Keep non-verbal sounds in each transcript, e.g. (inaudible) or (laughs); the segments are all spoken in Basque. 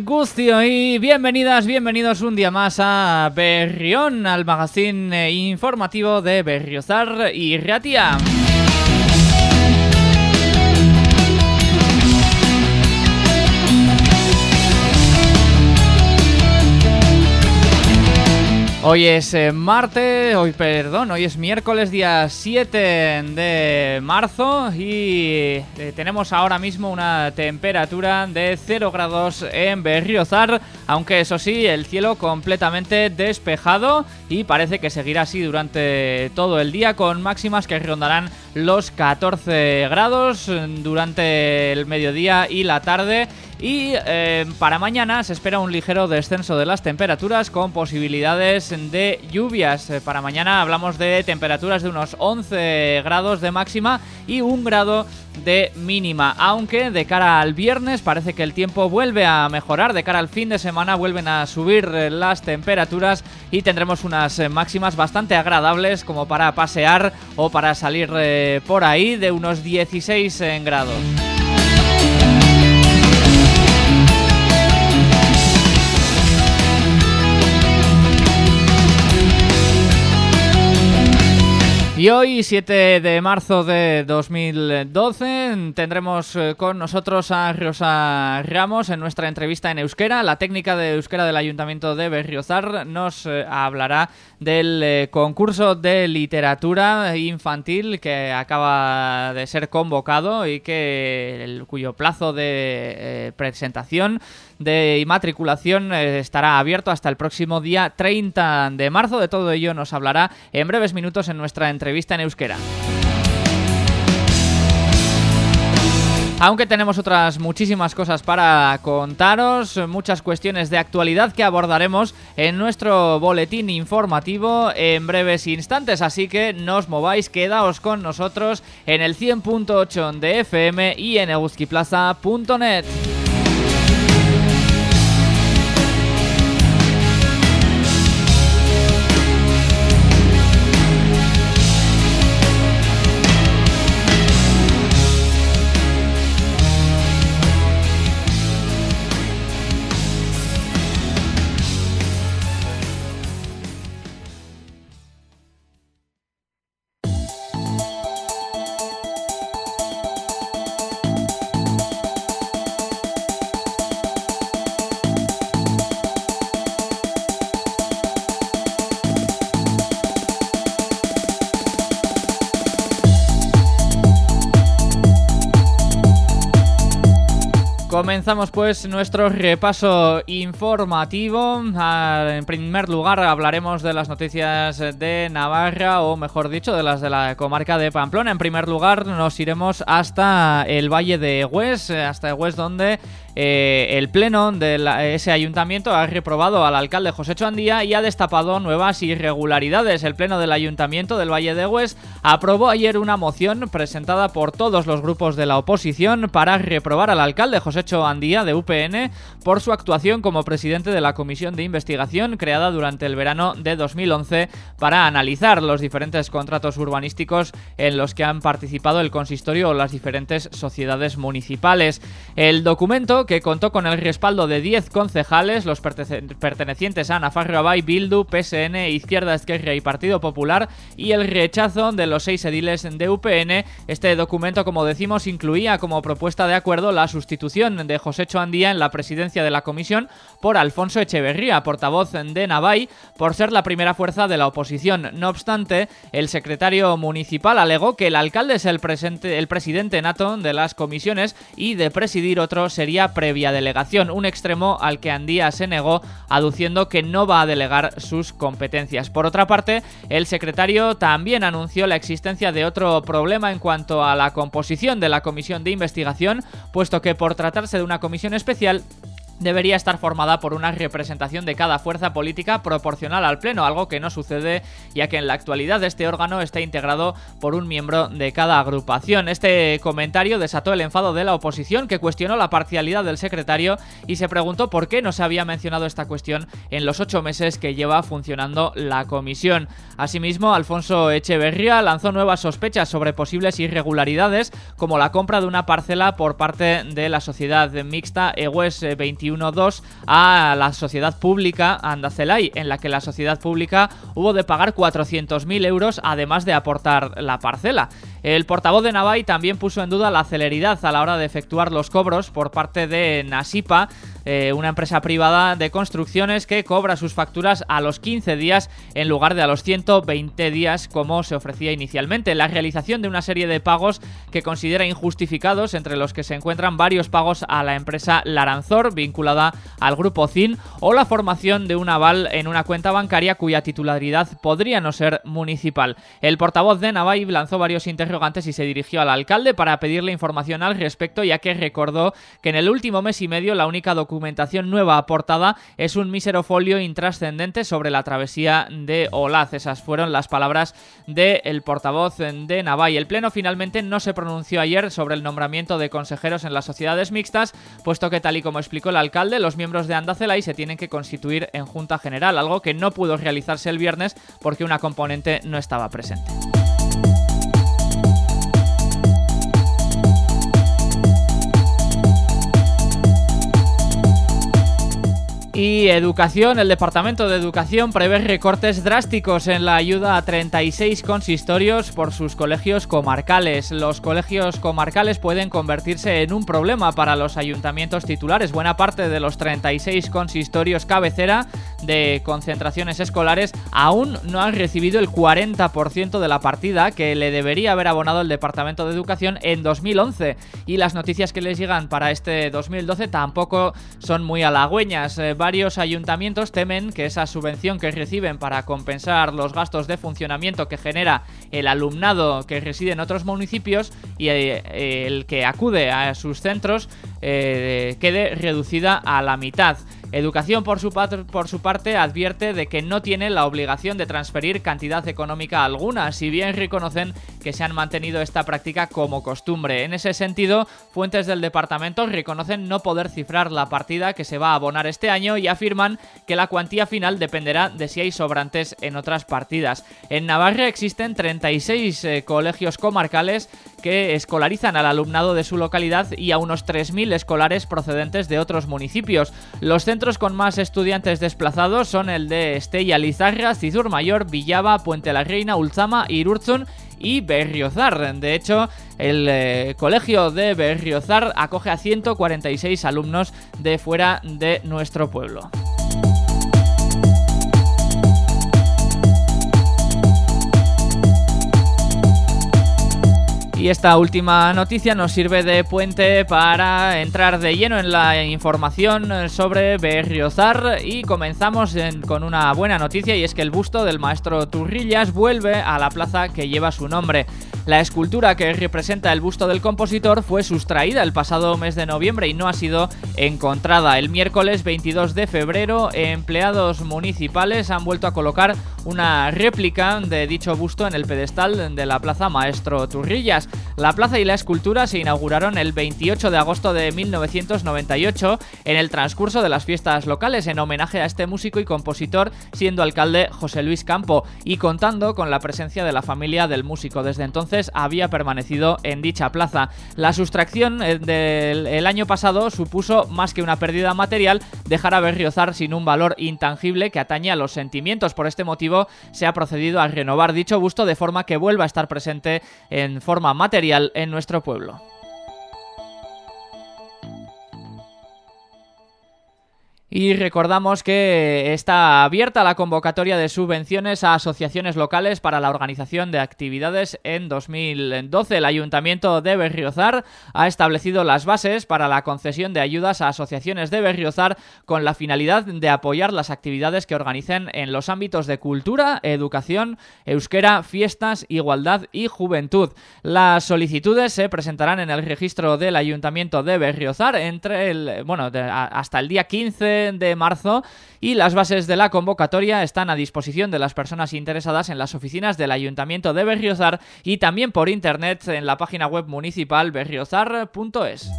Gustio y bienvenidas, bienvenidos un día más a Berrión, al magazine eh, informativo de Berriozar y Ratia. Hoy es eh, martes, hoy perdón, hoy es miércoles día 7 de marzo y eh, tenemos ahora mismo una temperatura de 0 grados en Berriozar, aunque eso sí, el cielo completamente despejado y parece que seguirá así durante todo el día con máximas que rondarán los 14 grados durante el mediodía y la tarde y eh, para mañana se espera un ligero descenso de las temperaturas con posibilidades de lluvias. Eh, para mañana hablamos de temperaturas de unos 11 grados de máxima y un grado de mínima. Aunque de cara al viernes parece que el tiempo vuelve a mejorar. De cara al fin de semana vuelven a subir eh, las temperaturas y tendremos unas máximas bastante agradables como para pasear o para salir por ahí de unos 16 grados. Y hoy, 7 de marzo de 2012, tendremos eh, con nosotros a Rosa Ramos en nuestra entrevista en euskera. La técnica de euskera del Ayuntamiento de Berriozar nos eh, hablará del eh, concurso de literatura infantil que acaba de ser convocado y que el, cuyo plazo de presentación de inmatriculación eh, estará abierto hasta el próximo día 30 de marzo. De todo ello nos hablará en breves minutos en nuestra entrevista en euskera. Aunque tenemos otras muchísimas cosas para contaros, muchas cuestiones de actualidad que abordaremos en nuestro boletín informativo en breves instantes, así que no os mováis, quedaos con nosotros en el 100.8 de FM y en euskiplaza.net. Comenzamos pues nuestro repaso informativo. En primer lugar hablaremos de las noticias de Navarra o mejor dicho de las de la comarca de Pamplona. En primer lugar nos iremos hasta el Valle de Hues, hasta Hues donde eh, el pleno de ese ayuntamiento ha reprobado al alcalde José Choandía y ha destapado nuevas irregularidades. El pleno del ayuntamiento del Valle de Hues aprobó ayer una moción presentada por todos los grupos de la oposición para reprobar al alcalde José Choandía de UPN por su actuación como presidente de la comisión de investigación creada durante el verano de 2011 para analizar los diferentes contratos urbanísticos en los que han participado el consistorio o las diferentes sociedades municipales. El documento que contó con el respaldo de 10 concejales, los pertenecientes a Nafarro Abay, Bildu, PSN, Izquierda Esquerra y Partido Popular, y el rechazo de los seis ediles de UPN. Este documento, como decimos, incluía como propuesta de acuerdo la sustitución de José Choandía en la presidencia de la comisión por Alfonso Echeverría, portavoz de Navay, por ser la primera fuerza de la oposición. No obstante, el secretario municipal alegó que el alcalde es el, presente, el presidente nato de las comisiones y de presidir otro sería previa delegación, un extremo al que Andía se negó, aduciendo que no va a delegar sus competencias. Por otra parte, el secretario también anunció la existencia de otro problema en cuanto a la composición de la comisión de investigación, puesto que por tratarse de una comisión especial, debería estar formada por una representación de cada fuerza política proporcional al Pleno, algo que no sucede ya que en la actualidad este órgano está integrado por un miembro de cada agrupación. Este comentario desató el enfado de la oposición que cuestionó la parcialidad del secretario y se preguntó por qué no se había mencionado esta cuestión en los ocho meses que lleva funcionando la comisión. Asimismo, Alfonso Echeverría lanzó nuevas sospechas sobre posibles irregularidades como la compra de una parcela por parte de la sociedad mixta EWES 21 2 a la sociedad pública Andacelay, en la que la sociedad pública hubo de pagar 400.000 euros además de aportar la parcela. El portavoz de Navai también puso en duda la celeridad a la hora de efectuar los cobros por parte de Nasipa, eh, una empresa privada de construcciones que cobra sus facturas a los 15 días en lugar de a los 120 días como se ofrecía inicialmente. La realización de una serie de pagos que considera injustificados, entre los que se encuentran varios pagos a la empresa Laranzor, vinculada al grupo ZIN, o la formación de un aval en una cuenta bancaria cuya titularidad podría no ser municipal. El portavoz de Navai lanzó varios interrogantes y se dirigió al alcalde para pedirle información al respecto, ya que recordó que en el último mes y medio la única documentación documentación nueva aportada es un mísero folio intrascendente sobre la travesía de Olaz. Esas fueron las palabras del portavoz de Navai. El Pleno finalmente no se pronunció ayer sobre el nombramiento de consejeros en las sociedades mixtas, puesto que tal y como explicó el alcalde, los miembros de Andacelay se tienen que constituir en Junta General, algo que no pudo realizarse el viernes porque una componente no estaba presente. Y educación, el Departamento de Educación prevé recortes drásticos en la ayuda a 36 consistorios por sus colegios comarcales. Los colegios comarcales pueden convertirse en un problema para los ayuntamientos titulares. Buena parte de los 36 consistorios cabecera de concentraciones escolares aún no han recibido el 40% de la partida que le debería haber abonado el Departamento de Educación en 2011. Y las noticias que les llegan para este 2012 tampoco son muy halagüeñas. Eh, varios ayuntamientos temen que esa subvención que reciben para compensar los gastos de funcionamiento que genera el alumnado que reside en otros municipios y eh, el que acude a sus centros eh, quede reducida a la mitad. Educación, por su, parte, advierte de que no tiene la obligación de transferir cantidad económica alguna, si bien reconocen que se han mantenido esta práctica como costumbre. En ese sentido, fuentes del departamento reconocen no poder cifrar la partida que se va a abonar este año y afirman que la cuantía final dependerá de si hay sobrantes en otras partidas. En Navarra existen 36 eh, colegios comarcales que escolarizan al alumnado de su localidad y a unos 3.000 escolares procedentes de otros municipios. Los centros con más estudiantes desplazados son el de Estella Lizarra, Cizur Mayor, Villaba, Puente la Reina, Ulzama, Irurzun y Berriozar. De hecho, el eh, colegio de Berriozar acoge a 146 alumnos de fuera de nuestro pueblo. Y esta última noticia nos sirve de puente para entrar de lleno en la información sobre Berriozar y comenzamos con una buena noticia y es que el busto del maestro Turrillas vuelve a la plaza que lleva su nombre. La escultura que representa el busto del compositor fue sustraída el pasado mes de noviembre y no ha sido encontrada. El miércoles 22 de febrero, empleados municipales han vuelto a colocar una réplica de dicho busto en el pedestal de la Plaza Maestro Turrillas. La plaza y la escultura se inauguraron el 28 de agosto de 1998 en el transcurso de las fiestas locales en homenaje a este músico y compositor siendo alcalde José Luis Campo y contando con la presencia de la familia del músico. Desde entonces había permanecido en dicha plaza. La sustracción eh, del año pasado supuso más que una pérdida material dejar a Berriozar sin un valor intangible que atañe a los sentimientos. Por este motivo se ha procedido a renovar dicho busto de forma que vuelva a estar presente en forma material en nuestro pueblo. Y recordamos que está abierta la convocatoria de subvenciones a asociaciones locales para la organización de actividades en 2012. El Ayuntamiento de Berriozar ha establecido las bases para la concesión de ayudas a asociaciones de Berriozar con la finalidad de apoyar las actividades que organicen en los ámbitos de cultura, educación, euskera, fiestas, igualdad y juventud. Las solicitudes se presentarán en el registro del Ayuntamiento de Berriozar entre el, bueno, hasta el día 15 de marzo y las bases de la convocatoria están a disposición de las personas interesadas en las oficinas del Ayuntamiento de Berriozar y también por internet en la página web municipal berriozar.es.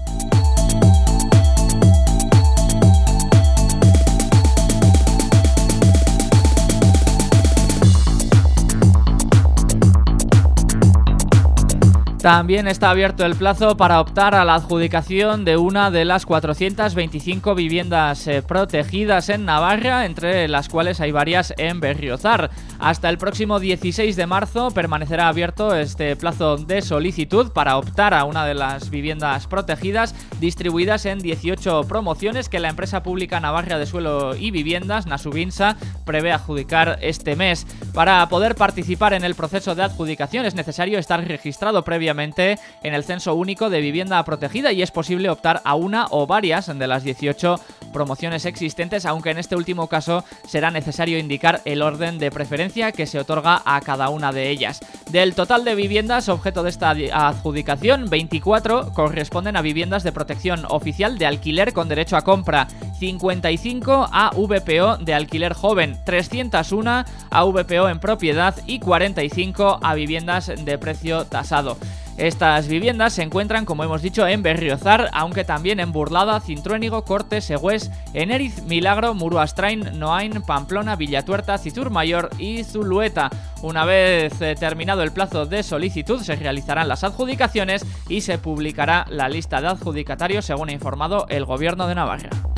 También está abierto el plazo para optar a la adjudicación de una de las 425 viviendas eh, protegidas en Navarra, entre las cuales hay varias en Berriozar. Hasta el próximo 16 de marzo permanecerá abierto este plazo de solicitud para optar a una de las viviendas protegidas distribuidas en 18 promociones que la empresa pública Navarra de Suelo y Viviendas, Nasubinsa, prevé adjudicar este mes. Para poder participar en el proceso de adjudicación es necesario estar registrado previamente en el censo único de vivienda protegida y es posible optar a una o varias de las 18 promociones existentes, aunque en este último caso será necesario indicar el orden de preferencia que se otorga a cada una de ellas. Del total de viviendas objeto de esta adjudicación, 24 corresponden a viviendas de protección oficial de alquiler con derecho a compra 55 a VPO de alquiler joven, 301 a VPO en propiedad y 45 a viviendas de precio tasado. Estas viviendas se encuentran, como hemos dicho, en Berriozar, aunque también en Burlada, Cintruénigo, Corte, Següés, Eneriz, Milagro, Muruastrain, Noain, Pamplona, Villatuerta, Mayor y Zulueta. Una vez eh, terminado el plazo de solicitud, se realizarán las adjudicaciones y se publicará la lista de adjudicatarios, según ha informado el Gobierno de Navarra.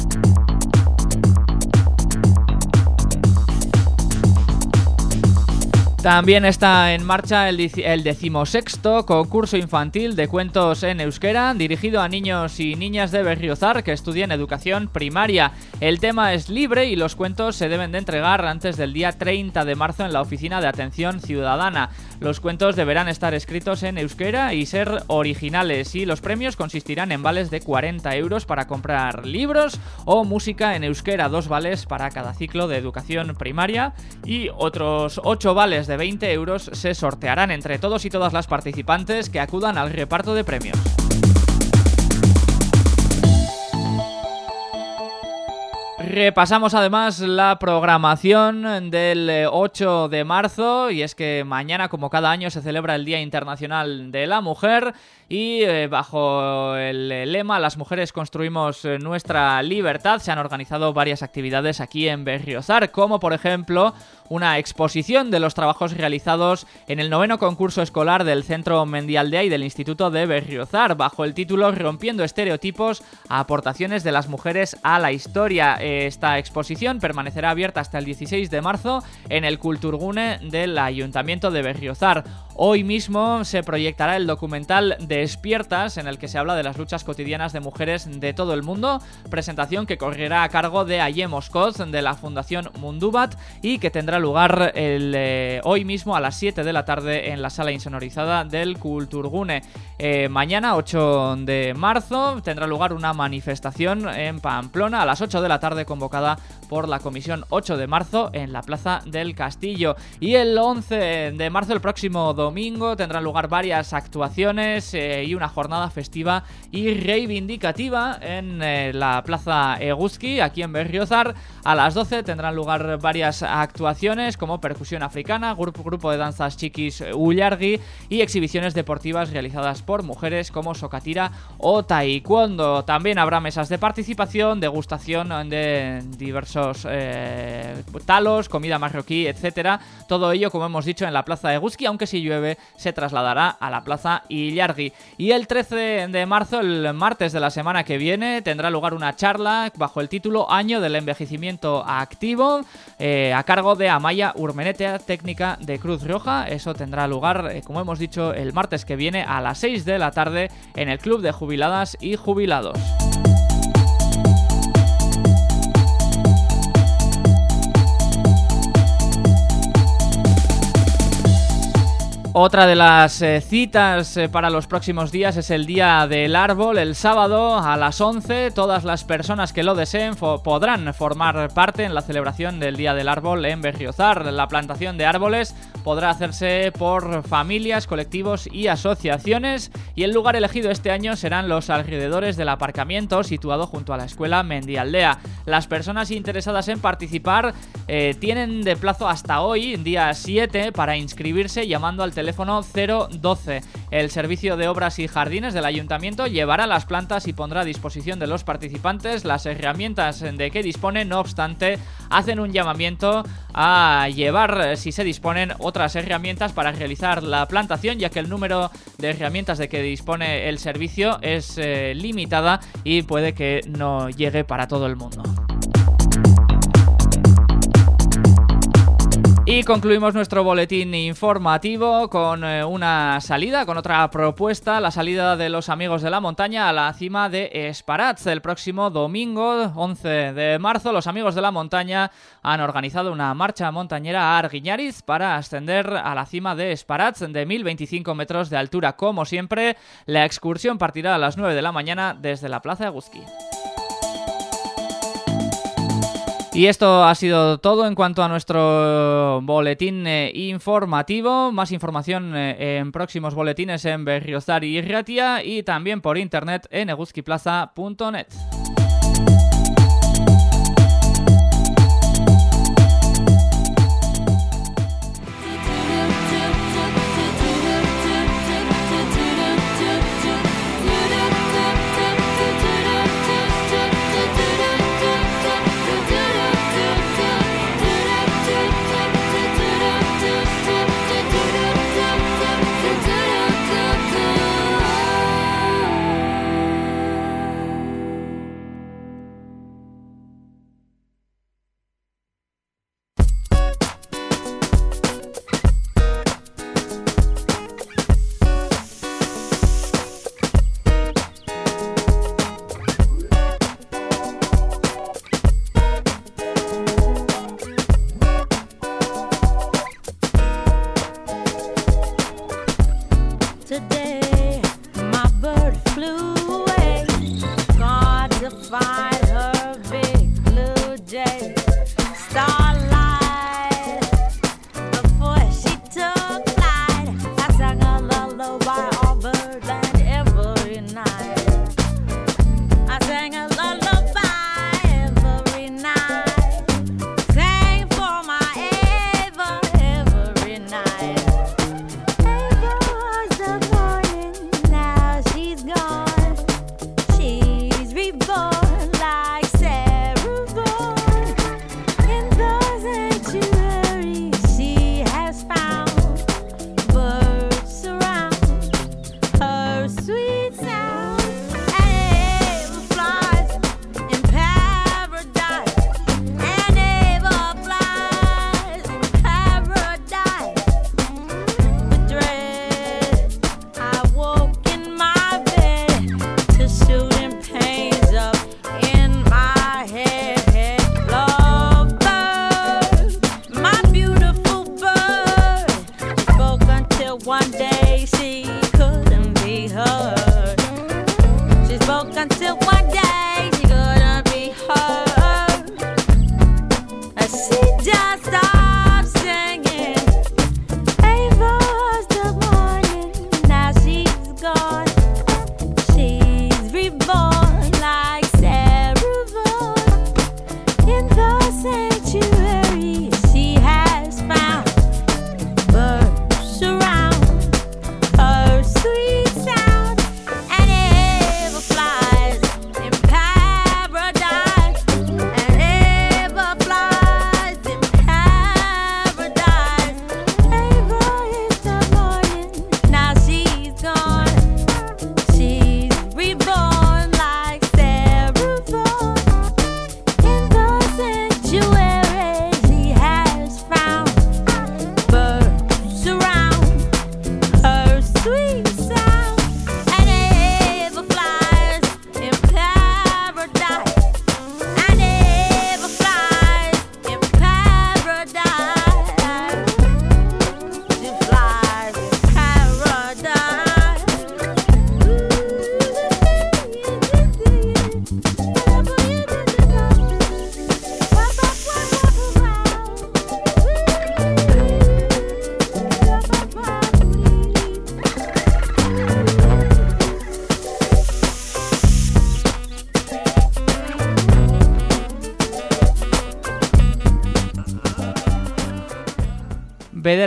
También está en marcha el, decimosexto concurso infantil de cuentos en euskera dirigido a niños y niñas de Berriozar que estudian educación primaria. El tema es libre y los cuentos se deben de entregar antes del día 30 de marzo en la Oficina de Atención Ciudadana. Los cuentos deberán estar escritos en euskera y ser originales y los premios consistirán en vales de 40 euros para comprar libros o música en euskera, dos vales para cada ciclo de educación primaria y otros 8 vales de 20 euros se sortearán entre todos y todas las participantes que acudan al reparto de premios. Repasamos además la programación del 8 de marzo y es que mañana como cada año se celebra el Día Internacional de la Mujer y eh, bajo el lema Las mujeres construimos eh, nuestra libertad se han organizado varias actividades aquí en Berriozar, como por ejemplo una exposición de los trabajos realizados en el noveno concurso escolar del Centro Mendialdea y del Instituto de Berriozar, bajo el título Rompiendo estereotipos, aportaciones de las mujeres a la historia. Esta exposición permanecerá abierta hasta el 16 de marzo en el Culturgune del Ayuntamiento de Berriozar. Hoy mismo se proyectará el documental de Despiertas, en el que se habla de las luchas cotidianas de mujeres de todo el mundo, presentación que correrá a cargo de Aye Moscoz de la Fundación Mundubat y que tendrá lugar eh, hoy mismo a las 7 de la tarde en la sala insonorizada del Kulturgune. Eh, mañana, 8 de marzo, tendrá lugar una manifestación en Pamplona a las 8 de la tarde convocada por la Comisión 8 de marzo en la Plaza del Castillo. Y el 11 de marzo, el próximo domingo, tendrán lugar varias actuaciones. Eh, y una jornada festiva y reivindicativa en eh, la Plaza Eguski, aquí en Berriozar. A las 12 tendrán lugar varias actuaciones como percusión africana, grupo, grupo de danzas chiquis Ullargi y exhibiciones deportivas realizadas por mujeres como Sokatira o Taekwondo. También habrá mesas de participación, degustación de diversos eh, talos, comida marroquí, etcétera. Todo ello, como hemos dicho, en la Plaza Eguski, aunque si llueve se trasladará a la Plaza Illargi. Y el 13 de marzo, el martes de la semana que viene, tendrá lugar una charla bajo el título Año del Envejecimiento Activo, eh, a cargo de Amaya Urmenetea, técnica de Cruz Roja. Eso tendrá lugar, eh, como hemos dicho, el martes que viene a las 6 de la tarde en el Club de Jubiladas y Jubilados. Otra de las eh, citas eh, para los próximos días es el Día del Árbol. El sábado a las 11 todas las personas que lo deseen podrán formar parte en la celebración del Día del Árbol en Berriozar. La plantación de árboles podrá hacerse por familias, colectivos y asociaciones y el lugar elegido este año serán los alrededores del aparcamiento situado junto a la escuela Mendialdea. Las personas interesadas en participar eh, tienen de plazo hasta hoy, día 7, para inscribirse llamando al teléfono teléfono 012. El Servicio de Obras y Jardines del Ayuntamiento llevará las plantas y pondrá a disposición de los participantes las herramientas de que dispone, no obstante, hacen un llamamiento a llevar, si se disponen, otras herramientas para realizar la plantación, ya que el número de herramientas de que dispone el servicio es eh, limitada y puede que no llegue para todo el mundo. Y concluimos nuestro boletín informativo con eh, una salida, con otra propuesta, la salida de los amigos de la montaña a la cima de Esparatz. El próximo domingo, 11 de marzo, los amigos de la montaña han organizado una marcha montañera a Arguiñariz para ascender a la cima de Esparatz de 1025 metros de altura. Como siempre, la excursión partirá a las 9 de la mañana desde la Plaza de Guzqui. Y esto ha sido todo en cuanto a nuestro boletín eh, informativo. Más información eh, en próximos boletines en Berriozar y Irratia y también por internet en eguzquiplaza.net.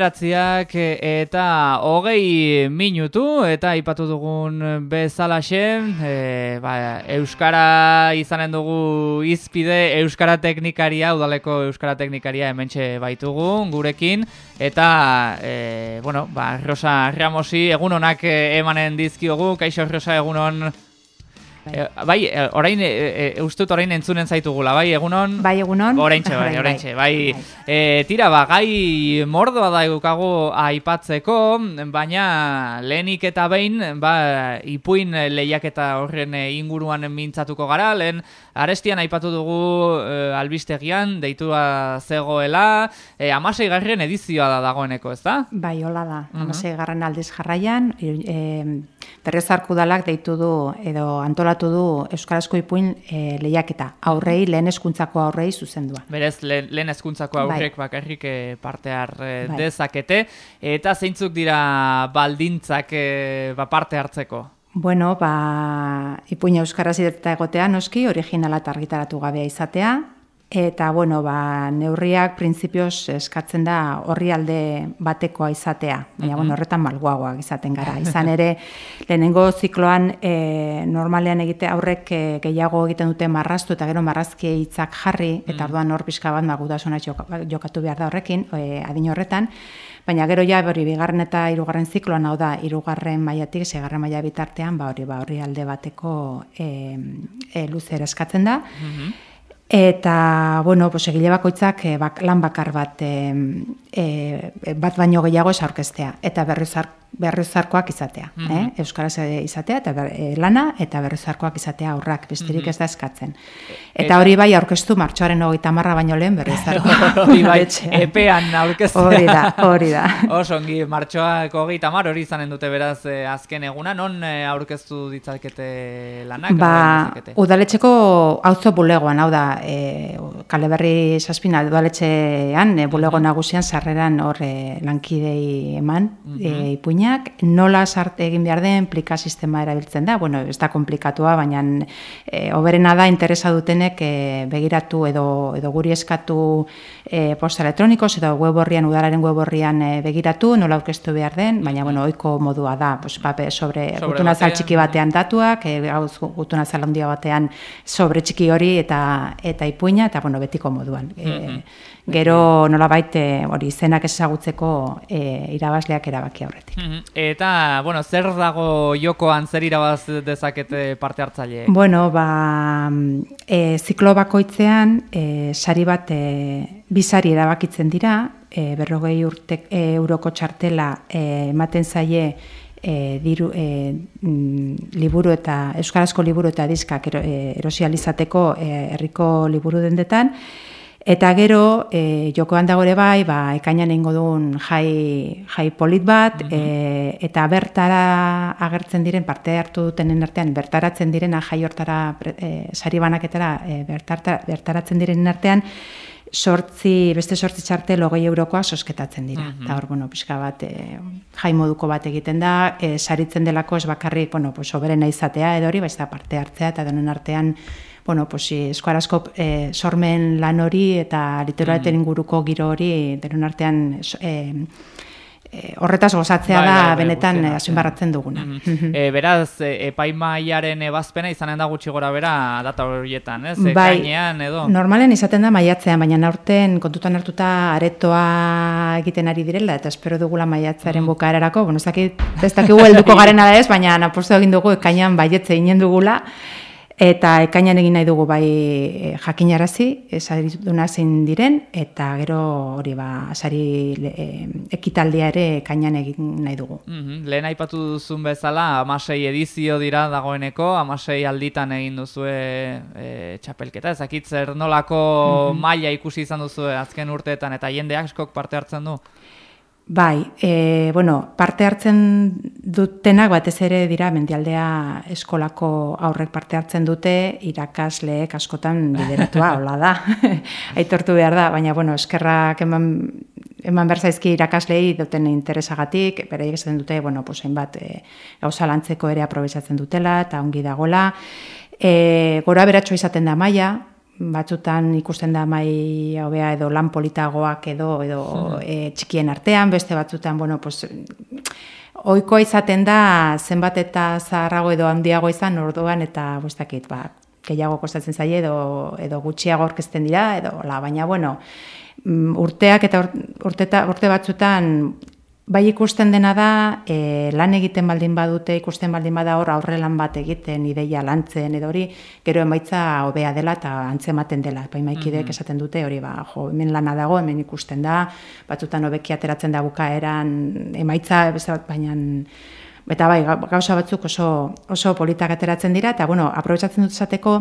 bederatziak eta hogei minutu eta ipatu dugun bezalaxe e, ba, Euskara izanen dugu izpide Euskara teknikaria, udaleko Euskara teknikaria hementxe baitugu gurekin eta e, bueno, ba, Rosa Ramosi egun honak emanen dizkiogu, kaixo Rosa egunon E, bai, eh, orain, e, e, ustut orain entzunen zaitugula, bai, egunon? Bai, egunon. Oraintxe, bai, bai, oraintxe, bai. bai. E, tira, ba, gai mordoa da edukago aipatzeko, baina lehenik eta behin, ba, ipuin lehiak eta horren inguruan mintzatuko gara, lehen arestian aipatu dugu e, albistegian, deitua zegoela, e, amasei garren edizioa da dagoeneko, ez da? Bai, hola da, amasei garren aldiz jarraian, e, berrezarku dalak deitu du, edo antolatu du Euskarazko ipuin e, lehiaketa. Aurrei, lehen eskuntzako aurrei zuzendua. Berez, lehen, lehen eskuntzako aurrek bai. bakarrik eh, parte har bai. dezakete. Eta zeintzuk dira baldintzak e, ba parte hartzeko? Bueno, ba, ipuin Euskaraz ideteta egotea noski, originala argitaratu gabea izatea, Eta, bueno, ba, neurriak printzipioz eskatzen da horri alde batekoa izatea. Baina, bueno, horretan malguagoak izaten gara. (laughs) Izan ere, lehenengo zikloan e, normalean egite aurrek e, gehiago egiten dute marraztu eta gero marrazki hitzak jarri, eta orduan hor pixka bat magutasuna jokatu behar da horrekin, e, adin horretan. Baina gero ja hori bigarren eta hirugarren zikloan hau da hirugarren mailatik segarren maila bitartean ba hori ba horri alde bateko eh e, luzera eskatzen da. Eta, bueno, pues, egile bakoitzak e, bak, lan bakar bat, e, e, bat baino gehiago ez aurkeztea. Eta berrizar, berrizarkoak izatea. Mm -hmm. eh? Euskaraz izatea, eta ber, e, lana, eta berrizarkoak izatea aurrak, besterik mm ez da eskatzen. Eta, hori bai aurkeztu martxoaren hogeita marra baino lehen berrizarko. (laughs) hori bai, (laughs) epean aurkeztea. Hori da, hori da. (laughs) Osongi, martxoak hogeita mar hori izanen dute beraz azken eguna, non aurkeztu ditzakete lanak? Ba, udaletxeko auzo bulegoan, hau da, e, kale berri saspina dualetxean, e, bulego nagusian sarreran hor e, lankidei eman mm -hmm. Ipuinak. Nola sart egin behar den plika sistema erabiltzen da, bueno, ez da komplikatua, baina e, oberena da interesa dutenek e, begiratu edo, edo guri eskatu e, posta elektronikos edo web horrian, udararen web horrian e, begiratu, nola aurkeztu behar den, baina bueno, oiko modua da, pues, pape, sobre, sobre gutunazal txiki batean datuak, e, gutunazal handia batean sobre txiki hori eta eta ipuina eta bueno, betiko moduan. E, gero nola baite hori izenak ezagutzeko e, irabazleak erabaki aurretik. Eta, bueno, zer dago jokoan zer irabaz dezakete parte hartzaile? Bueno, ba, e, ziklo bakoitzean e, sari bat e, bizari erabakitzen dira, e, berrogei urte e, euroko txartela ematen zaie e, diru, e, liburu eta euskarazko liburu eta diskak e, erosializateko herriko liburu dendetan eta gero e, jokoan dagore bai ba ekainan eingo duen jai, jai polit bat mm eta bertara agertzen diren parte hartu dutenen artean bertaratzen direna jai hortara e, sari banaketara e, bertaratzen diren artean sortzi, beste sortzi txarte logei eurokoa sosketatzen dira. Mm Eta hor, bueno, pixka bat, e, jai moduko bat egiten da, e, saritzen delako ez bakarrik, bueno, pues, oberena izatea edo hori, baizta parte hartzea eta denen artean, bueno, pues, eskuarazko e, sormen lan hori eta literalaten mm inguruko giro hori denen artean e, e, horretaz gozatzea bai, da bai, bai, benetan azunbarratzen duguna. Mm -hmm. e, beraz, epaimaiaren ebazpena izanen da gutxi gora bera data horietan, ez? Bai, edo? Normalen izaten da maiatzean, baina naurten kontutan hartuta aretoa egiten ari direla, eta espero dugula maiatzaren mm bukaerarako, bueno, ez dakit, ez dakit helduko (laughs) garen ez, baina napostu egin dugu ekainan baietze inen dugula, Eta ekainan egin nahi dugu bai eh, jakinarazi, esari duna zein diren, eta gero hori ba, sari e, ekitaldia ere ekainan egin nahi dugu. Mm -hmm. Lehen aipatu duzun bezala, amasei edizio dira dagoeneko, amasei alditan egin duzue e, txapelketa, ezakitzer nolako mm maila ikusi izan duzue azken urteetan, eta jende askok parte hartzen du? Bai, e, bueno, parte hartzen dutenak batez ere dira mendialdea eskolako aurrek parte hartzen dute irakasleek askotan bideratua, (laughs) hola da, (laughs) aitortu behar da, baina bueno, eskerrak eman, eman berzaizki irakaslei duten interesagatik, bere egizen dute, bueno, pues, hainbat e, gauza lantzeko ere aprobezatzen dutela eta ongi dagola. E, gora beratxo izaten da maia, batzutan ikusten da mai hobea edo lan politagoak edo edo e, txikien artean, beste batzutan, bueno, pues, oikoa izaten da zenbat eta zaharrago edo handiago izan orduan eta bostakit, ba, gehiago kostatzen zaie edo, edo gutxiago orkesten dira, edo la, baina, bueno, mm, urteak eta urte, urte batzutan Bai ikusten dena da, e, lan egiten baldin badute, ikusten baldin bada hor aurre lan bat egiten, ideia lantzen, edo hori, gero emaitza hobea dela eta antzematen dela. Maikidek mm esaten dute, hori ba, jo, hemen lana dago, hemen ikusten da, batzutan hobeki ateratzen da bukaeran, emaitza, beste bat, baina, eta bai, gauza batzuk oso, oso politak ateratzen dira, eta bueno, aprobetsatzen dut esateko,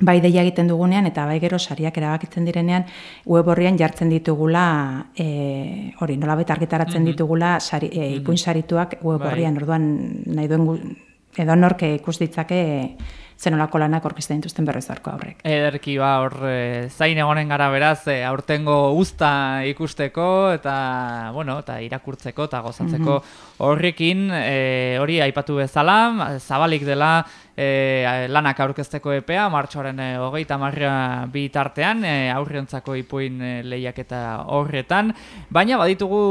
bai deia egiten dugunean eta bai gero sariak erabakitzen direnean web horrian jartzen ditugula e, hori nolabait argitaratzen mm -hmm. ditugula sari, e, ipuin sarituak web bai. horrian orduan nahi duen edo norke ikus ditzake zenolako lanak orkestan dituzten berrezarko aurrek. Ederki ba, hor e, zain egonen gara beraz, e, aurtengo usta ikusteko eta, bueno, eta irakurtzeko eta gozatzeko mhm. horrekin, e, hori aipatu bezala, zabalik dela e, lanak aurkezteko epea, martxoaren e, hogeita marra bi tartean, e, aurrientzako ipuin e, lehiak eta horretan, baina baditugu,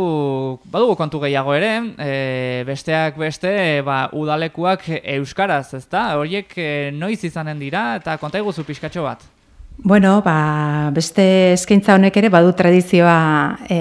badugu kontu gehiago ere, e, besteak beste, ba, udalekuak euskaraz, ezta? Horiek e, noiz izanen dira, eta konta iguzu pixkatxo bat? Bueno, ba, beste eskaintza honek ere badu tradizioa e,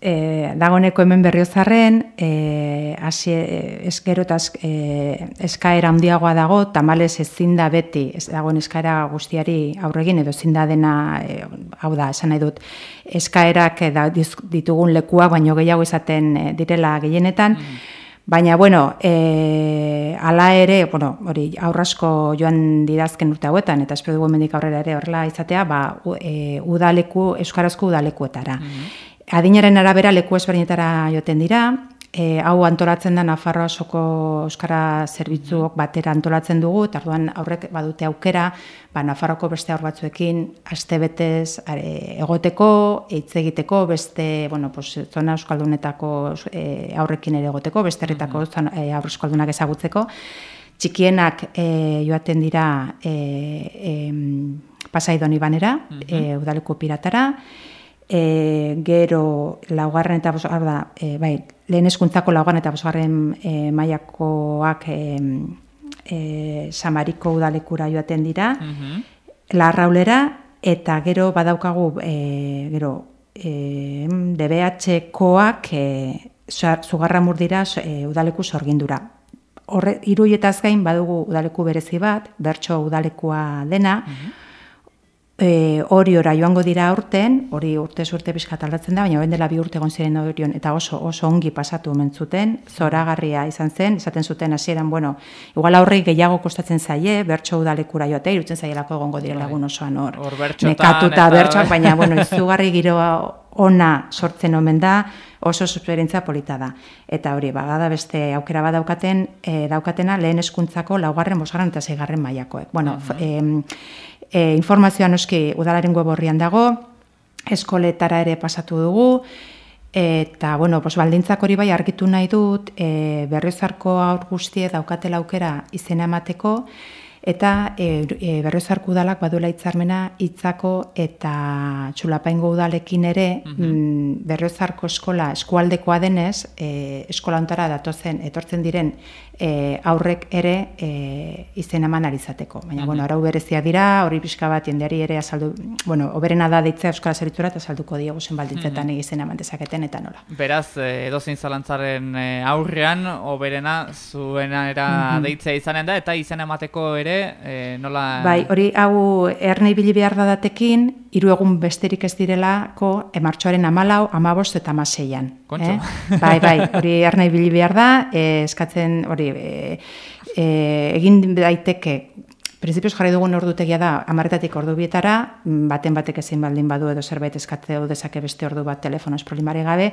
e, dagoneko hemen berriozarren, e, hasi eskero eta e, eskaera handiagoa dago, tamales ezin da beti, ez dagoen eskaera guztiari aurregin edo ezin da dena, e, hau da, esan nahi dut, eskaerak da, ditugun lekuak, baino gehiago izaten direla gehienetan, mm. Baina, bueno, e, ala ere, bueno, hori aurrasko joan didazken urte hauetan, eta espero dugu mendik aurrera ere horrela izatea, ba, e, udaleku, euskarazko udalekuetara. Mm Adinaren arabera leku ezberdinetara joten dira, E, hau antolatzen da Nafarroasoko Euskara Zerbitzuok batera antolatzen dugu, eta orduan aurrek badute aukera, ba, Nafarroko beste aur batzuekin, aste betez egoteko, hitz egiteko, beste, bueno, pues, zona Euskaldunetako e, aurrekin ere egoteko, beste herritako mm -hmm. e, Euskaldunak ezagutzeko. Txikienak e, joaten dira e, e, pasaidon ibanera, mm -hmm. udaleko piratara, e, gero laugarren eta bosgarren da, e, bai, lehen eskuntzako laugarren eta bosgarren e, maiakoak e, e, samariko udalekura joaten dira, mm -hmm. larraulera, eta gero badaukagu, e, gero, e, DBH-koak e, zugarra murdira e, udaleku sorgindura. Horre, iruietaz gain badugu udaleku berezi bat, bertso udalekua dena, mhm e, hori ora joango dira aurten, hori urte urte pixkat aldatzen da, baina horren dela bi urte egon ziren orion, eta oso oso ongi pasatu mentzuten, zoragarria izan zen, izaten zuten hasieran bueno, igual aurre gehiago kostatzen zaie, bertso udalekura joate, irutzen zaielako egongo dire bai. lagun osoan hor. Hor bertxotan. bertsoak, baina bueno, (laughs) izugarri giroa ona sortzen omen da, oso esperientzia polita da. Eta hori, bagada beste aukera badaukaten, e, daukatena lehen eskuntzako laugarren, bosgarren eta zeigarren mailakoek. Bueno, uh e, informazioa noski udalaren web horrian dago, eskoletara ere pasatu dugu, eta, bueno, pos, baldintzak hori bai argitu nahi dut, e, berrezarko aur guztie daukatela aukera izena emateko, eta e, e, berrezarku udalak badula hitzarmena hitzako eta txulapaingo udalekin ere mm -hmm. berrezarko eskola eskualdekoa denez e, eskola ontara datozen etortzen diren e, aurrek ere e, izen eman arizateko. Baina, mm bueno, arau berezia dira, hori pixka bat jendeari ere azaldu, bueno, oberena da deitzea Euskara Zeritzura eta azalduko diegu zen balditzetan mm -hmm. izen eman dezaketen eta nola. Beraz, edozein zalantzaren aurrean, oberena zuena era mm -hmm. deitzea izanen da, eta izen emateko ere e, nola... Bai, hori hau ernei bili behar da datekin, hiru egun besterik ez direlako emartxoaren amalau, amabost eta amaseian. Kontxo. Eh? Bai, bai, hori ernei bili behar da, eh, eskatzen, hori, e, e, egin daiteke Prinzipioz jarri dugun ordutegia da amarretatik ordu bietara, mm, baten batek ezin baldin badu edo zerbait eskatzeo dezake beste ordu bat telefonoz problemare gabe,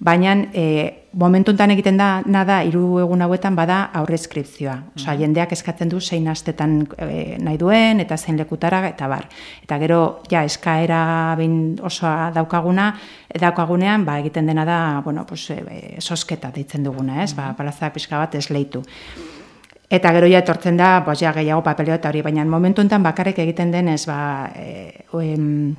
baina e, momentu enten egiten da nada hiru egun hauetan bada aurrezkripzioa. Osa, mm. jendeak eskatzen du zein astetan e, nahi duen eta zein lekutara eta bar. Eta gero, ja, eskaera bain osoa daukaguna, daukagunean, ba, egiten dena da, bueno, pues, e, sosketa deitzen duguna, ez? Ba, palazak pixka bat ez leitu. Eta gero ja etortzen da, bos ja gehiago papeleo eta hori, baina momentu enten bakarrik egiten denez, ba, e, oem,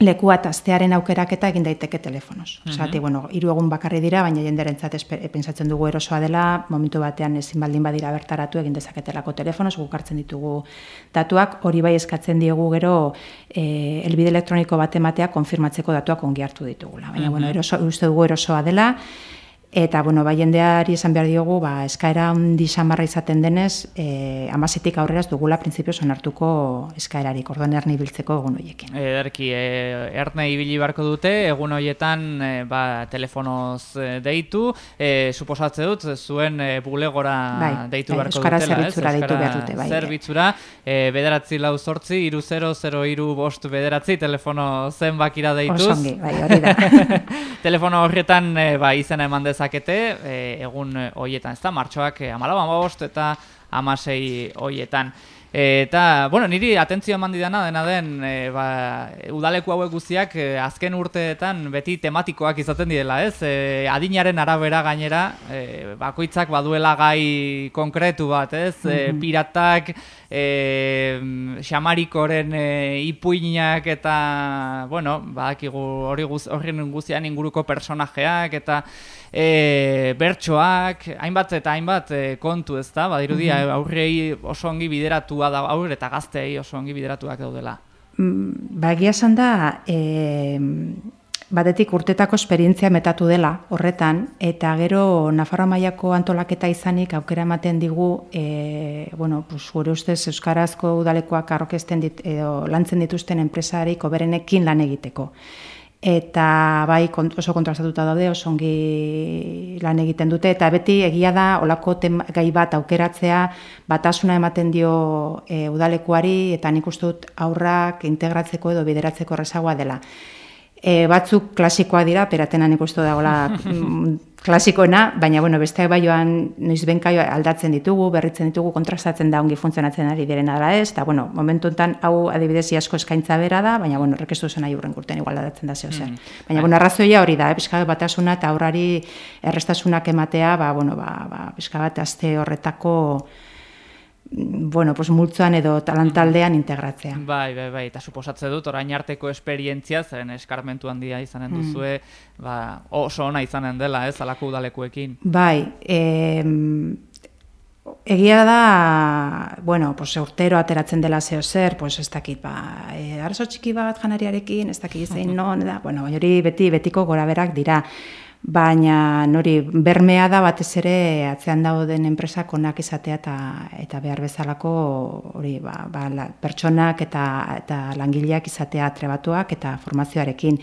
lekua eta aztearen aukeraketa egin daiteke telefonoz. Mm -hmm. bueno, hiru egun bakarri dira, baina jenderentzat pentsatzen dugu erosoa dela, momentu batean ezin baldin badira bertaratu egin dezaketelako telefonoz, guk hartzen ditugu datuak, hori bai eskatzen diegu gero e, elbide elektroniko bat ematea konfirmatzeko datuak ongi hartu ditugula. Baina, bueno, eroso, uste dugu erosoa dela, Eta, bueno, bai jendeari esan behar diogu, ba, eskaera handi samarra izaten denez, e, amazetik aurrera dugula printzipio sonartuko eskaerarik, orduan erni biltzeko egun horiekin. Ederki, e, erne ibili barko dute, egun horietan e, ba, telefonoz e, deitu, e, suposatze dut, zuen e, bulegora bai, deitu bai, barko dutela, zerbitzura ez? Euskara deitu bai. Zerbitzura, e, bederatzi lau sortzi, iru 0, 0, iru bost bederatzi, telefono zenbakira deituz. Osongi, bai, hori da. (laughs) telefono horretan, e, ba, izena eman dezakete e, egun hoietan, ez da, martxoak e, amalau, amabost eta amasei hoietan. eta, bueno, niri atentzio eman didana dena den, e, ba, udaleku hauek guztiak e, azken urteetan beti tematikoak izaten direla, ez? E, adinaren arabera gainera, e, bakoitzak baduela gai konkretu bat, ez? E, piratak, e, xamarikoren e, ipuinak eta, bueno, badakigu hori guz, horren guztian inguruko personajeak eta e, bertsoak, hainbat eta hainbat e, kontu ez da, badirudi mm aurrei oso ongi bideratua da, aurre eta gaztei oso ongi bideratuak daudela. Mm, ba, egia esan da, e, batetik urtetako esperientzia metatu dela horretan, eta gero Nafarra Maiako antolaketa izanik aukera ematen digu, e, bueno, pues, gure ustez Euskarazko udalekoak arrokesten dit, edo lantzen dituzten enpresari koberenekin lan egiteko eta bai oso kontrastatuta daude, oso ongi lan egiten dute, eta beti egia da olako gai bat aukeratzea batasuna ematen dio e, udalekuari, eta nik uste dut aurrak integratzeko edo bideratzeko rezagoa dela. E, batzuk klasikoa dira, peratena nik uste dagoela (laughs) klasikoena, baina bueno, besteak bai joan noiz benka aldatzen ditugu, berritzen ditugu, kontrastatzen da ongi funtzionatzen ari direna dela ez, eta bueno, momentu enten hau adibidez asko eskaintza bera da, baina bueno, rekestu zen nahi urren kurten igual aldatzen da zeo zer. Mm. Baina bueno, arrazoia hori da, eh, batasuna eta aurrari errestasunak ematea, ba, bueno, ba, ba, bat azte horretako bueno, pues multzoan edo talantaldean integratzea. Bai, bai, bai, eta suposatze dut, orain arteko esperientzia, zen eskarmentu handia izanen mm. duzue, ba, oso ona izanen dela, ez, alako udalekuekin. Bai, e, egia da, bueno, pues, urtero ateratzen dela zeo zer, pues, ez dakit, ba, e, arzo txiki bat janariarekin, ez dakit zein non, da, bueno, hori beti betiko gora berak dira, baina nori bermea da batez ere atzean dauden enpresak onak izatea eta eta behar bezalako hori ba, ba pertsonak eta eta langileak izatea trebatuak eta formazioarekin.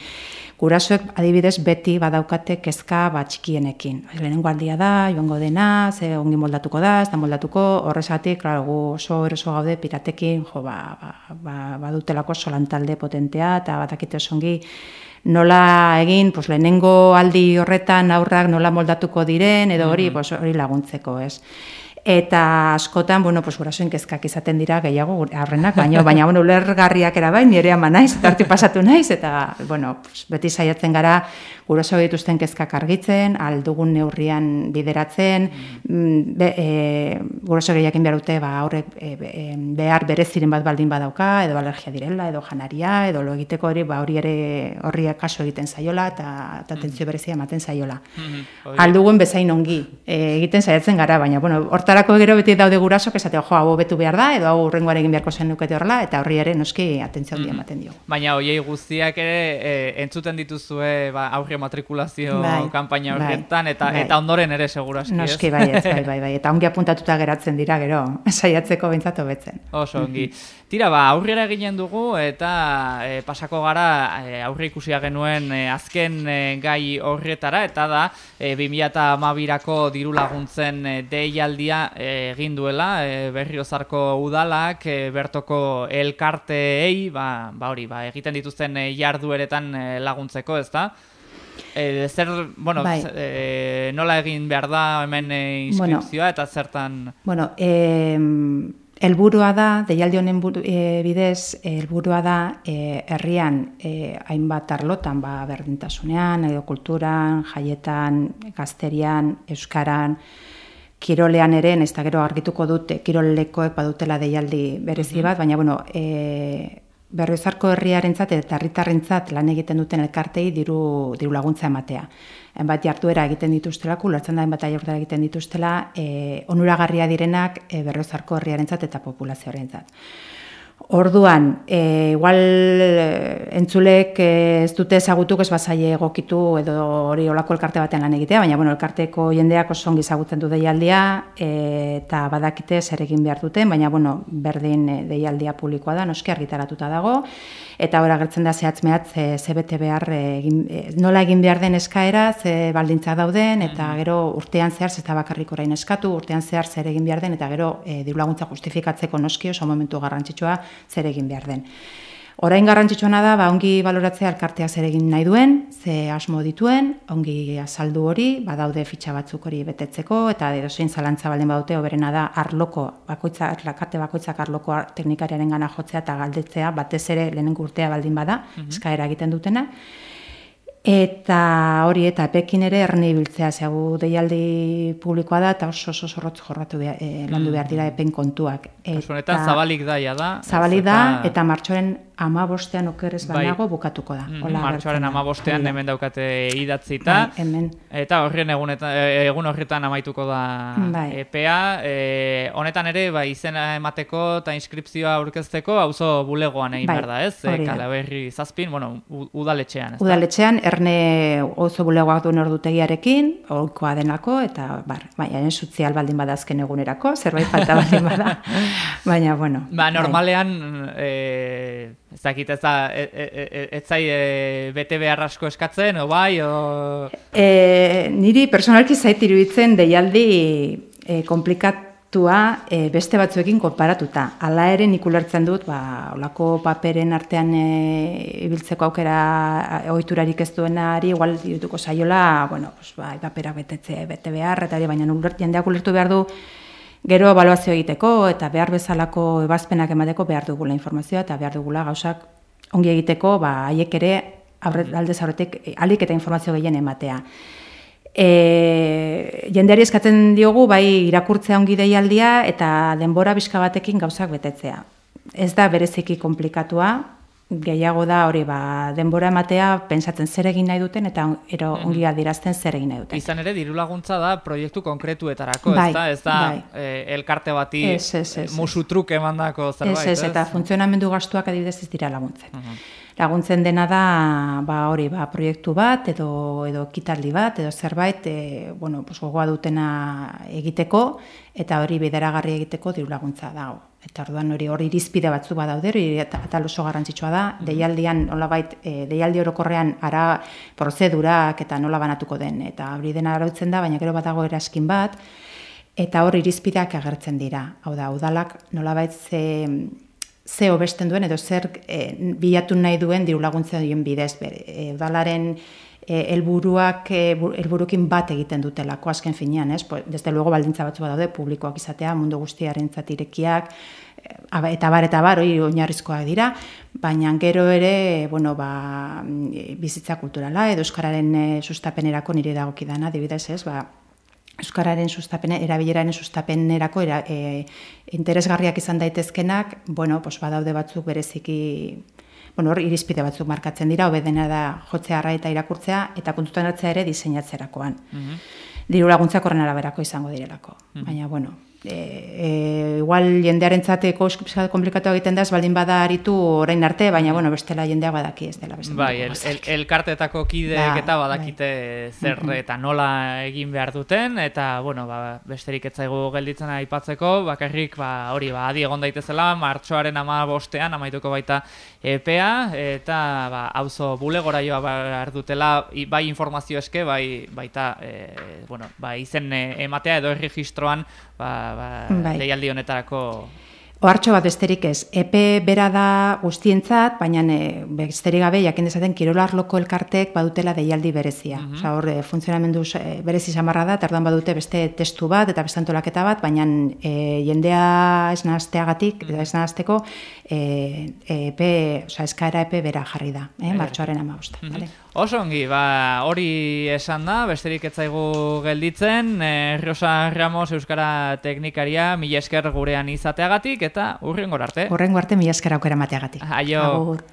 Gurasoek adibidez beti badaukate kezka bat txikienekin. Lehenengo aldia da joango dena ze ongi moldatuko da ez da moldatuko horresatik claro gu oso eroso gaude piratekin jo ba, ba, ba badutelako solantalde potentea eta batakite osongi nola egin, pues, lehenengo aldi horretan aurrak nola moldatuko diren, edo hori, mm hori laguntzeko, ez. Eta askotan, bueno, pues gurasoen kezkak izaten dira gehiago aurrenak, baina baina bueno, ulergarriak era bai, nire ama naiz, eta pasatu naiz eta bueno, pues, beti saiatzen gara guraso dituzten kezkak argitzen, aldugun neurrian bideratzen, mm. be, e, guraso gehiakin behar dute, ba, horrek e, e, behar bereziren bat baldin badauka, edo alergia direla, edo janaria, edo lo egiteko hori, ba, hori ere horriak kaso egiten zaiola, eta atentzio mm. berezia ematen zaiola. Mm-hmm. Aldugun bezain ongi e, egiten saiatzen gara, baina, bueno, hortarako gero beti daude guraso, esate, jo, hau betu behar da, edo hau urrengoan egin beharko zen nukete horrela, eta horri ere noski atentzio handia mm-hmm. ematen dio. Baina, hoiei guztiak ere, e, entzuten dituzue, ba, aurri matrikulazio bai, kampaina bai, horretan, eta bai. eta ondoren ere seguraski, Noski, bai, ez, bai, (laughs) bai, bai, eta ongi apuntatuta geratzen dira, gero, (laughs) saiatzeko bintzatu betzen. Oso, ongi. Tira, ba, aurrera eginen dugu, eta e, pasako gara e, aurre ikusia genuen e, azken e, gai horretara, eta da, e, 2008ko diru laguntzen e, deialdia e, egin duela, e, berriozarko udalak, e, bertoko elkarteei, ba, ba hori, ba, egiten dituzten jardueretan laguntzeko, ez da? E, zer, bueno, bai. e, nola egin behar da hemen inskripzioa eta zertan... Bueno, e, elburua da, deialdi honen e, bidez, elburua da e, herrian e, hainbat arlotan, ba, berdintasunean, edo kulturan, jaietan, gazterian, euskaran, kirolean ere, ez da gero argituko dut, kirolekoek badutela deialdi berezi bat, baina, bueno, e, berriozarko herriarentzat eta herritarrentzat lan egiten duten elkartei diru, diru laguntza ematea. Enbat jartuera egiten dituztela, kulartzen da enbat jartuera egiten dituztela, e, onuragarria direnak e, berriozarko herriarentzat eta populazioarentzat. Orduan, e, igual e, entzulek e, ez dute ezagutuk ez bazaile egokitu edo hori olako elkarte batean lan egitea, baina bueno, elkarteko jendeak oso ongi ezagutzen du deialdia e, eta badakite zer egin behar duten, baina bueno, berdin deialdia publikoa da, noski argitaratuta dago, eta ora gertzen da zehatz mehatz e, ze bete behar, egin, e, nola egin behar den eskaera, ze baldintza dauden, eta mm. gero urtean zehar, zeta bakarrik orain eskatu, urtean zehar zer egin behar den, eta gero e, laguntza justifikatzeko noski oso momentu garrantzitsua zer egin behar den. Orain garrantzitsuena da, ba, ongi baloratzea elkartea zer egin nahi duen, ze asmo dituen, ongi azaldu hori, badaude fitxa batzuk hori betetzeko, eta edo zein zalantza baldin badute, oberena da, arloko, bakoitza, elkarte bakoitzak arloko teknikariaren gana jotzea eta galdetzea, batez ere lehenen urtea baldin bada, mm eskaera egiten dutena. Eta hori eta epekin ere erne ibiltzea zego deialdi publikoa da eta oso oso zorrotz jorratu behar, e, landu behar dira epen kontuak. Eta zabalik daia da. Zabalik da eta martxoren ama bostean okerrez bai. banago bukatuko da. Mm, martxoaren ama bostean hemen daukate idatzita. Bai, hemen. Eta horren egun, eta, egun horretan amaituko da bai. EPA. E, honetan ere, bai, izena emateko eta inskripzioa aurkezteko auzo bulegoan egin bai, behar da, ez? E, kalaberri zazpin, bueno, udaletxean. Ez udaletxean, erne auzo bulegoak duen ordutegiarekin, oikoa denako, eta bar, bai, sozial baldin badazken egunerako, zerbait falta baldin bada. (laughs) Baina, bueno. Ba, normalean, bai. e, Ez dakit ez da, ez e, e, e, zai bete behar asko eskatzen, o bai, o... E, niri personalki zait iruditzen deialdi e, komplikatua e, beste batzuekin konparatuta. Hala ere nik ulertzen dut, ba, olako paperen artean e, ibiltzeko aukera ohiturarik ez duenari, igual irutuko saiola, bueno, pues, ba, papera betetze, bete behar, eta baina jendeak ulertu behar du, Gero ebaluazio egiteko eta behar bezalako ebazpenak emateko behar dugula informazioa eta behar dugula gauzak ongi egiteko, ba, haiek ere aurret, alde zaurretik alik eta informazio gehien ematea. E, jendeari eskatzen diogu, bai irakurtzea ongi deialdia eta denbora bizka batekin gauzak betetzea. Ez da bereziki komplikatua, gehiago da hori ba, denbora ematea pensatzen zer egin nahi duten eta ero mm. ongi adirazten zer egin nahi duten. Izan ere diru laguntza da proiektu konkretuetarako, bai, ez da, ez da bai. Eh, elkarte bati es, es, es, musu truk emandako zerbait, ez? Ez, eta funtzionamendu gastuak adibidez ez dira laguntzen. Laguntzen dena da ba hori, ba, proiektu bat edo edo kitaldi bat edo zerbait, e, bueno, pues gogoa dutena egiteko eta hori bideragarri egiteko diru laguntza dago. Eta orduan hori hori irizpide batzu badaude, hori eta oso garrantzitsua da, mhm. deialdian nolabait e, deialdi orokorrean ara prozedurak eta nola banatuko den eta hori dena arautzen da, baina gero badago eraskin bat eta hori irizpideak agertzen dira. Hau da, udalak nolabait ze ze hobesten duen edo zer e, bilatu nahi duen diru laguntza duen bidez bere. E, udalaren helburuak helburukin bat egiten dutelako azken finean, ez? Pues, desde luego baldintza batzu daude publikoak izatea, mundu guztiaren zatirekiak, eh, eta bar eta bar, hori oinarrizkoak dira, baina gero ere, bueno, ba, bizitza kulturala, edo euskararen e, sustapenerako nire dagokidana, dibidez ez, ba, Euskararen sustapen, erabileraren sustapenerako era, e, interesgarriak izan daitezkenak, bueno, pues badaude batzuk bereziki bueno, hor irizpide batzuk markatzen dira, obedena da jotzea arra eta irakurtzea, eta kontutan ere diseinatzerakoan. Mm Diru laguntzak horren araberako izango direlako. Mhm. Baina, bueno, e, igual jendearen zateko komplikatu egiten da, baldin bada aritu orain arte, baina bueno, bestela jendea badaki ez dela. Bai, el, el, elkartetako kideek eta bai. badakite zer eta nola egin behar duten, eta bueno, ba, besterik etzaigu gelditzen aipatzeko, bakarrik ba, hori ba, adi egon daitezela, martxoaren ama bostean, amaituko baita EPA, eta ba, auzo bulegora joa behar dutela, bai informazio eske, bai, baita e, bueno, ba, izen ematea edo erregistroan ba, ba, bai. lehialdi honetarako Oartxo bat besterik ez, epe bera da guztientzat, baina e, besterik gabe jakin dezaten kirolarloko elkartek badutela deialdi berezia. Mm -hmm. hor, e, funtzionamendu e, berezi samarra da, tardan badute beste testu bat eta beste antolaketa bat, baina e, jendea esnazteagatik, mm -hmm. esnazteko, e, epe, oza, eskaera epe bera jarri da, eh, martxoaren ama mm -hmm. Oso ongi, ba, hori esan da, besterik etzaigu gelditzen, e, Rosa Ramos Euskara Teknikaria, mila esker gurean izateagatik, eta urren arte. Urren arte, mila esker aukera mateagatik. Aio. Agur.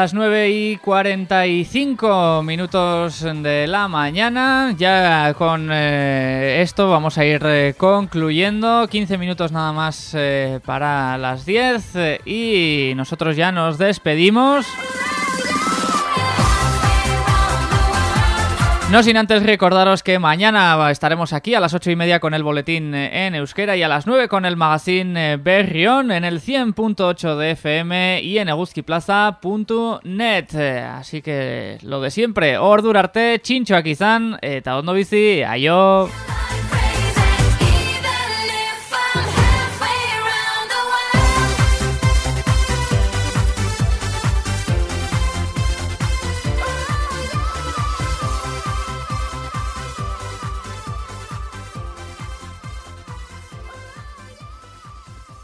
Las 9 y 45 minutos de la mañana. Ya con eh, esto vamos a ir eh, concluyendo. 15 minutos nada más eh, para las 10 y nosotros ya nos despedimos. No sin antes recordaros que mañana estaremos aquí a las ocho y media con el boletín eh, en euskera y a las 9 con el magazine eh, Berrión en el 100.8 de FM y en eguzquiplaza.net. Eh, así que lo de siempre, ordurarte, chincho aquí eta ondo bizi.